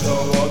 show